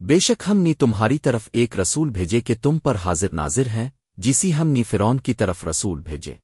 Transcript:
بے شک ہم نی تمہاری طرف ایک رسول بھیجے کہ تم پر حاضر ناظر ہیں، جسی ہم نی فرون کی طرف رسول بھیجے۔